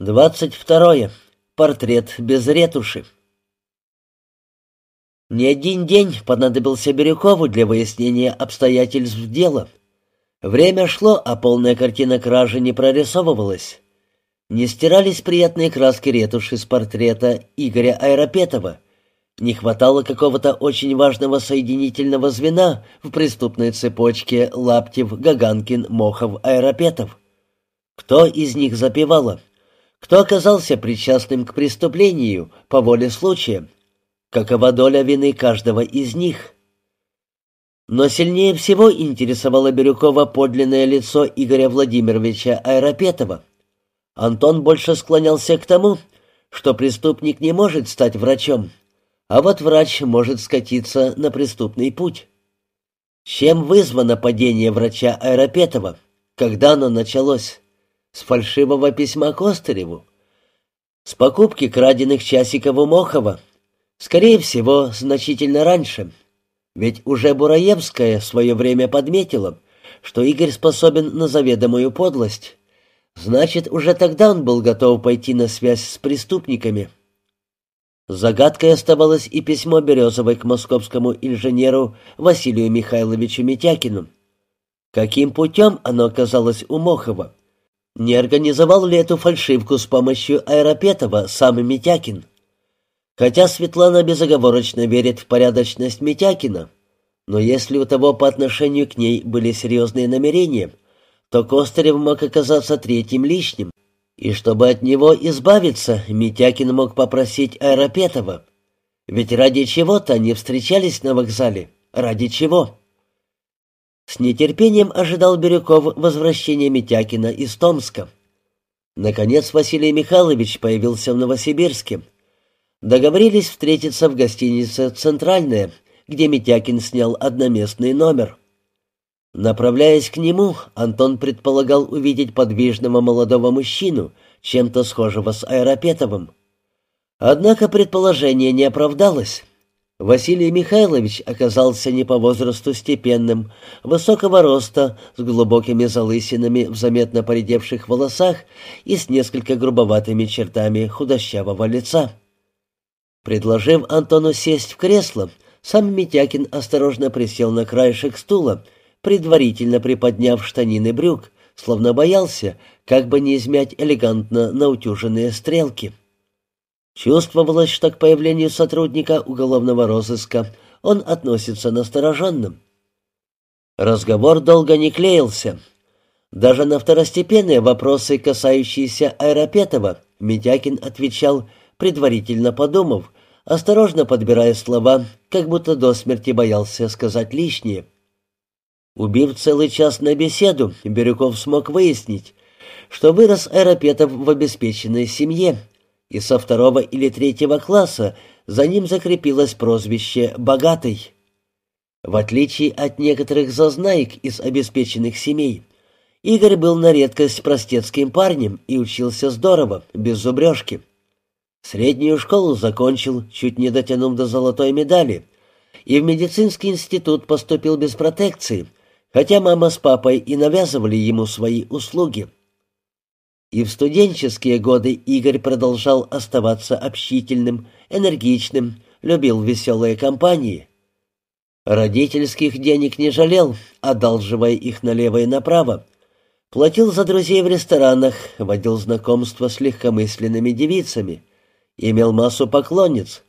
Двадцать второе. Портрет без ретуши. Не один день понадобился Бирюкову для выяснения обстоятельств дела. Время шло, а полная картина кражи не прорисовывалась. Не стирались приятные краски ретуши с портрета Игоря Айропетова. Не хватало какого-то очень важного соединительного звена в преступной цепочке Лаптев, Гаганкин, Мохов, Айропетов. Кто из них запевала? Кто оказался причастным к преступлению по воле случая? Какова доля вины каждого из них? Но сильнее всего интересовало Бирюкова подлинное лицо Игоря Владимировича Айропетова. Антон больше склонялся к тому, что преступник не может стать врачом, а вот врач может скатиться на преступный путь. Чем вызвано падение врача Айропетова? Когда оно началось? С фальшивого письма Костыреву? С покупки краденных часиков у Мохова? Скорее всего, значительно раньше. Ведь уже Бураевская в свое время подметила, что Игорь способен на заведомую подлость. Значит, уже тогда он был готов пойти на связь с преступниками. Загадкой оставалось и письмо Березовой к московскому инженеру Василию Михайловичу Митякину. Каким путем оно оказалось у Мохова? Не организовал ли эту фальшивку с помощью Аэропетова сам Митякин? Хотя Светлана безоговорочно верит в порядочность Митякина, но если у того по отношению к ней были серьезные намерения, то Костырев мог оказаться третьим лишним, и чтобы от него избавиться, Митякин мог попросить Аэропетова. Ведь ради чего-то они встречались на вокзале. Ради чего? С нетерпением ожидал Бирюков возвращения Митякина из Томска. Наконец Василий Михайлович появился в Новосибирске. Договорились встретиться в гостинице «Центральная», где Митякин снял одноместный номер. Направляясь к нему, Антон предполагал увидеть подвижного молодого мужчину, чем-то схожего с Аэропетовым. Однако предположение не оправдалось. Василий Михайлович оказался не по возрасту степенным, высокого роста, с глубокими залысинами в заметно поредевших волосах и с несколько грубоватыми чертами худощавого лица. Предложив Антону сесть в кресло, сам Митякин осторожно присел на краешек стула, предварительно приподняв штанины брюк, словно боялся, как бы не измять элегантно наутюженные стрелки. Чувствовалось, что к появлению сотрудника уголовного розыска он относится настороженным. Разговор долго не клеился. Даже на второстепенные вопросы, касающиеся Айропетова, Митякин отвечал, предварительно подумав, осторожно подбирая слова, как будто до смерти боялся сказать лишнее. Убив целый час на беседу, Бирюков смог выяснить, что вырос Айропетов в обеспеченной семье, и со второго или третьего класса за ним закрепилось прозвище «богатый». В отличие от некоторых зазнаек из обеспеченных семей, Игорь был на редкость простецким парнем и учился здорово, без зубрежки. Среднюю школу закончил, чуть не дотянув до золотой медали, и в медицинский институт поступил без протекции, хотя мама с папой и навязывали ему свои услуги. И в студенческие годы Игорь продолжал оставаться общительным, энергичным, любил веселые компании. Родительских денег не жалел, одалживая их налево и направо. Платил за друзей в ресторанах, водил знакомства с легкомысленными девицами. Имел массу поклонниц,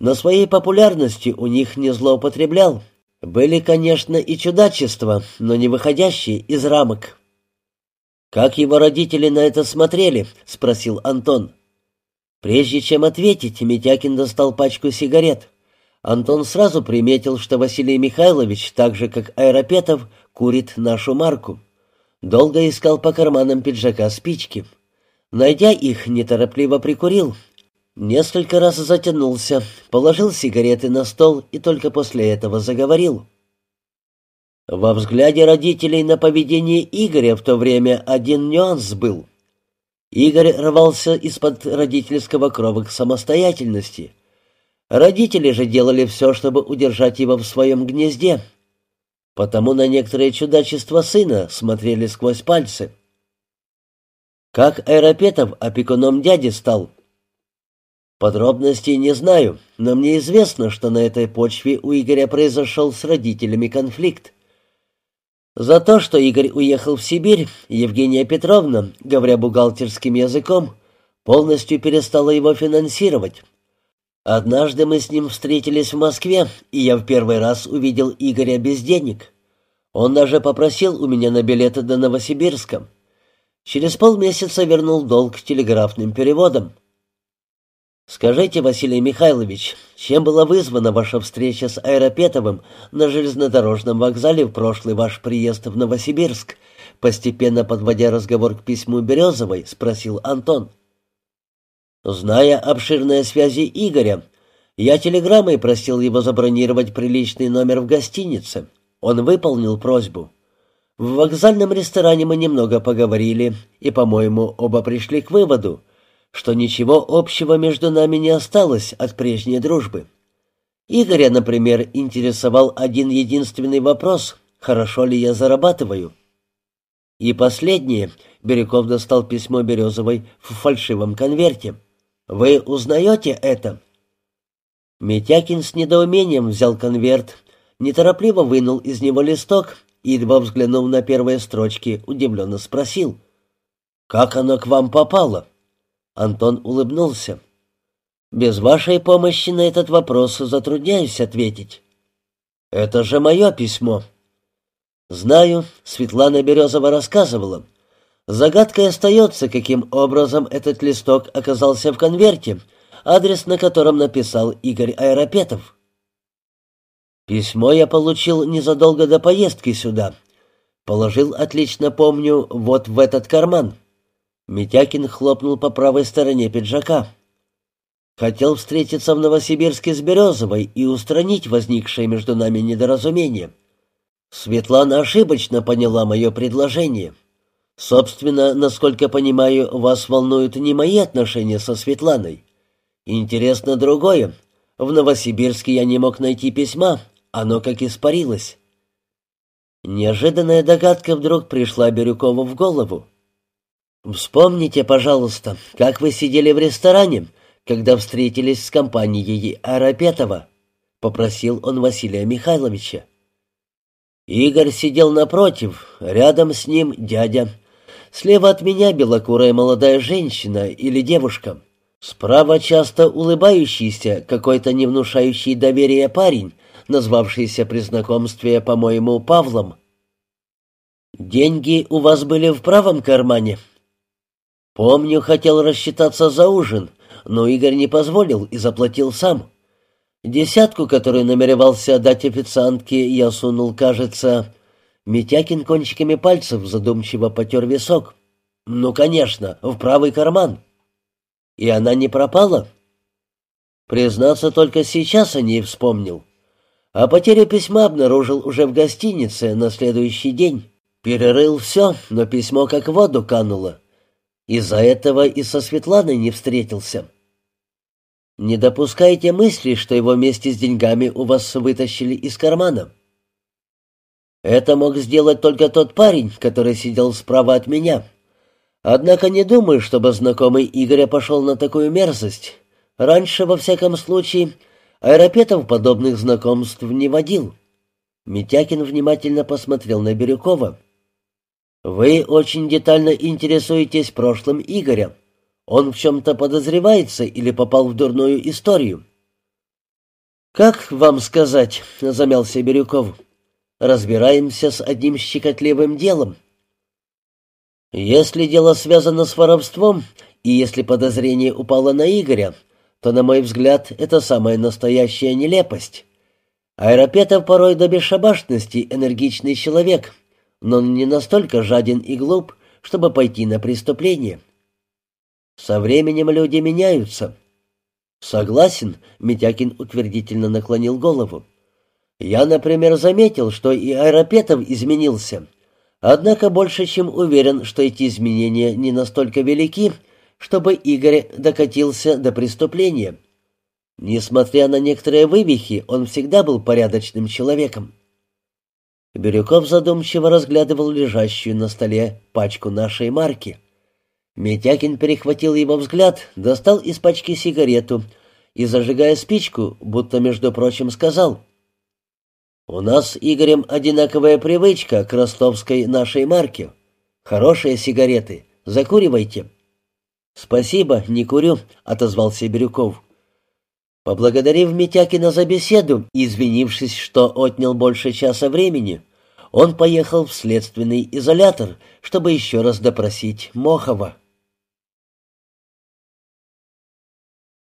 но своей популярностью у них не злоупотреблял. Были, конечно, и чудачества, но не выходящие из рамок. «Как его родители на это смотрели?» — спросил Антон. Прежде чем ответить, Митякин достал пачку сигарет. Антон сразу приметил, что Василий Михайлович, так же как Аэропетов, курит нашу марку. Долго искал по карманам пиджака спички. Найдя их, неторопливо прикурил. Несколько раз затянулся, положил сигареты на стол и только после этого заговорил. Во взгляде родителей на поведение Игоря в то время один нюанс был. Игорь рвался из-под родительского крова к самостоятельности. Родители же делали все, чтобы удержать его в своем гнезде. Потому на некоторые чудачества сына смотрели сквозь пальцы. Как Аэропетов опекуном дяди стал?» Подробностей не знаю, но мне известно, что на этой почве у Игоря произошел с родителями конфликт. За то, что Игорь уехал в Сибирь, Евгения Петровна, говоря бухгалтерским языком, полностью перестала его финансировать. Однажды мы с ним встретились в Москве, и я в первый раз увидел Игоря без денег. Он даже попросил у меня на билеты до Новосибирска. Через полмесяца вернул долг телеграфным переводом. «Скажите, Василий Михайлович, чем была вызвана ваша встреча с Аэропетовым на железнодорожном вокзале в прошлый ваш приезд в Новосибирск?» Постепенно подводя разговор к письму Березовой, спросил Антон. Зная обширные связи Игоря, я телеграммой просил его забронировать приличный номер в гостинице. Он выполнил просьбу. В вокзальном ресторане мы немного поговорили, и, по-моему, оба пришли к выводу, что ничего общего между нами не осталось от прежней дружбы. Игоря, например, интересовал один единственный вопрос — хорошо ли я зарабатываю? И последнее, Бирюков достал письмо Березовой в фальшивом конверте. «Вы узнаете это?» Митякин с недоумением взял конверт, неторопливо вынул из него листок и, едва взглянув на первые строчки, удивленно спросил. «Как оно к вам попало?» Антон улыбнулся. «Без вашей помощи на этот вопрос затрудняюсь ответить». «Это же мое письмо». «Знаю», — Светлана Березова рассказывала. Загадкой остается, каким образом этот листок оказался в конверте, адрес на котором написал Игорь Аэропетов. Письмо я получил незадолго до поездки сюда. Положил, отлично помню, вот в этот карман. Митякин хлопнул по правой стороне пиджака. Хотел встретиться в Новосибирске с Березовой и устранить возникшее между нами недоразумение. Светлана ошибочно поняла мое предложение. Собственно, насколько понимаю, вас волнуют не мои отношения со Светланой. Интересно другое. В Новосибирске я не мог найти письма, оно как испарилось. Неожиданная догадка вдруг пришла Бирюкову в голову. Вспомните, пожалуйста, как вы сидели в ресторане, когда встретились с компанией Арапетова, попросил он Василия Михайловича. Игорь сидел напротив, рядом с ним дядя. Слева от меня белокурая молодая женщина или девушка. Справа часто улыбающийся, какой-то не внушающий доверия парень, назвавшийся при знакомстве, по-моему, Павлом. «Деньги у вас были в правом кармане?» Помню, хотел рассчитаться за ужин, но Игорь не позволил и заплатил сам. Десятку, которую намеревался дать официантке, я сунул, кажется... Митякин кончиками пальцев задумчиво потер висок. «Ну, конечно, в правый карман». «И она не пропала?» Признаться, только сейчас о ней вспомнил. А потерю письма обнаружил уже в гостинице на следующий день. Перерыл все, но письмо как в воду кануло. Из-за этого и со Светланой не встретился. Не допускайте мысли, что его вместе с деньгами у вас вытащили из кармана. Это мог сделать только тот парень, который сидел справа от меня. Однако не думаю, чтобы знакомый Игоря пошел на такую мерзость. Раньше, во всяком случае, Аэропетов подобных знакомств не водил. Митякин внимательно посмотрел на Бирюкова. «Вы очень детально интересуетесь прошлым Игоря. Он в чем-то подозревается или попал в дурную историю?» «Как вам сказать?» — замялся Бирюков. «Разбираемся с одним щекотливым делом. Если дело связано с воровством, и если подозрение упало на Игоря, то, на мой взгляд, это самая настоящая нелепость. Аэропетов порой до бесшабашности энергичный человек, но он не настолько жаден и глуп, чтобы пойти на преступление. Со временем люди меняются. Согласен, Митякин утвердительно наклонил голову. Я, например, заметил, что и Аэропетов изменился. Однако больше чем уверен, что эти изменения не настолько велики, чтобы Игорь докатился до преступления. Несмотря на некоторые вывихи, он всегда был порядочным человеком. Бирюков задумчиво разглядывал лежащую на столе пачку нашей марки. Митякин перехватил его взгляд, достал из пачки сигарету и, зажигая спичку, будто, между прочим, сказал, «У нас с Игорем одинаковая привычка к ростовской нашей марке. Хорошие сигареты. Закуривайте». «Спасибо, не курю», — отозвался Бирюков. Поблагодарив Митякина за беседу и извинившись, что отнял больше часа времени, он поехал в следственный изолятор, чтобы еще раз допросить Мохова.